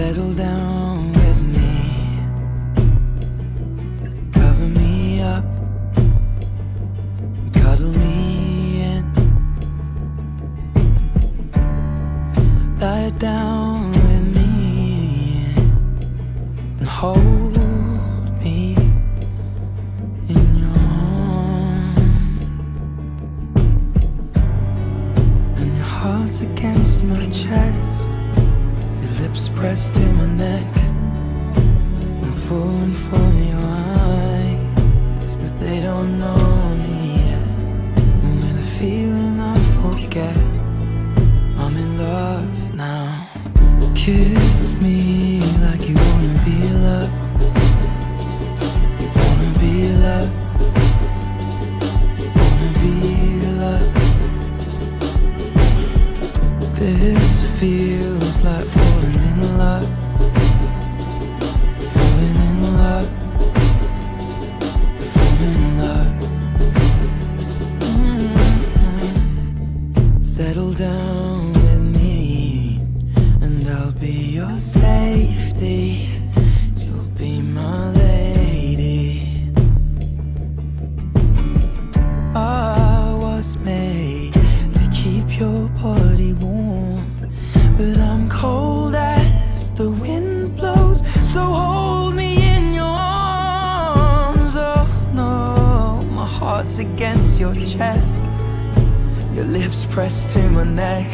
Settle down with me. Cover me up. Cuddle me in. Lie down with me and hold me in your arms. And your heart's against my chest. Pressed to my neck. I'm falling for your eyes, but they don't know me yet. And with a feeling I forget, I'm in love now. Kiss me like you wanna be loved. You wanna be loved. You wanna be loved. This feels Settle down with me, and I'll be your safety. You'll be my lady. I was made to keep your body warm, but I'm cold as the wind blows. So hold me in your arms. Oh no, my heart's against your chest. Your lips pressed to my neck.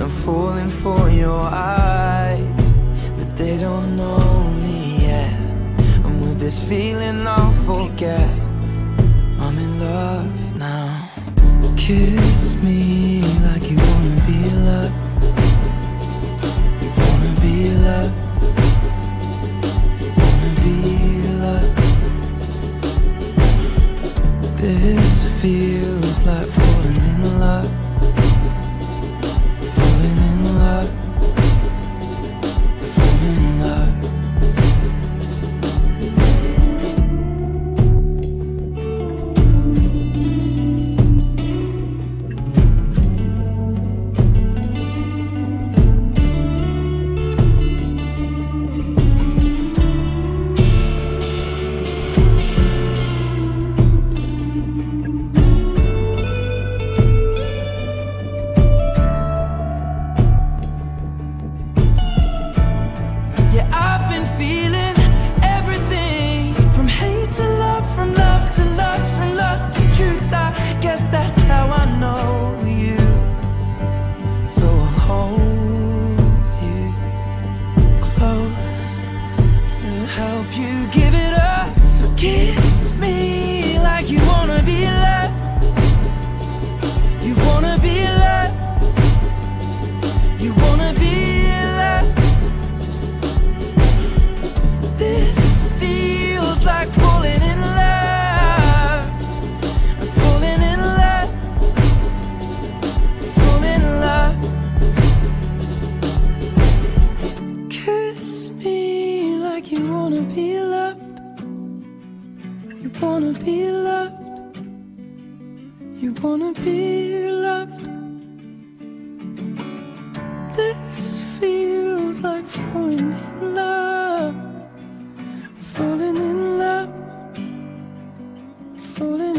I'm falling for your eyes, but they don't know me yet. And with this feeling, I'll forget. I'm in love now. Kiss me wanna be loved. You wanna be loved. This feels like falling in love. Falling in love, falling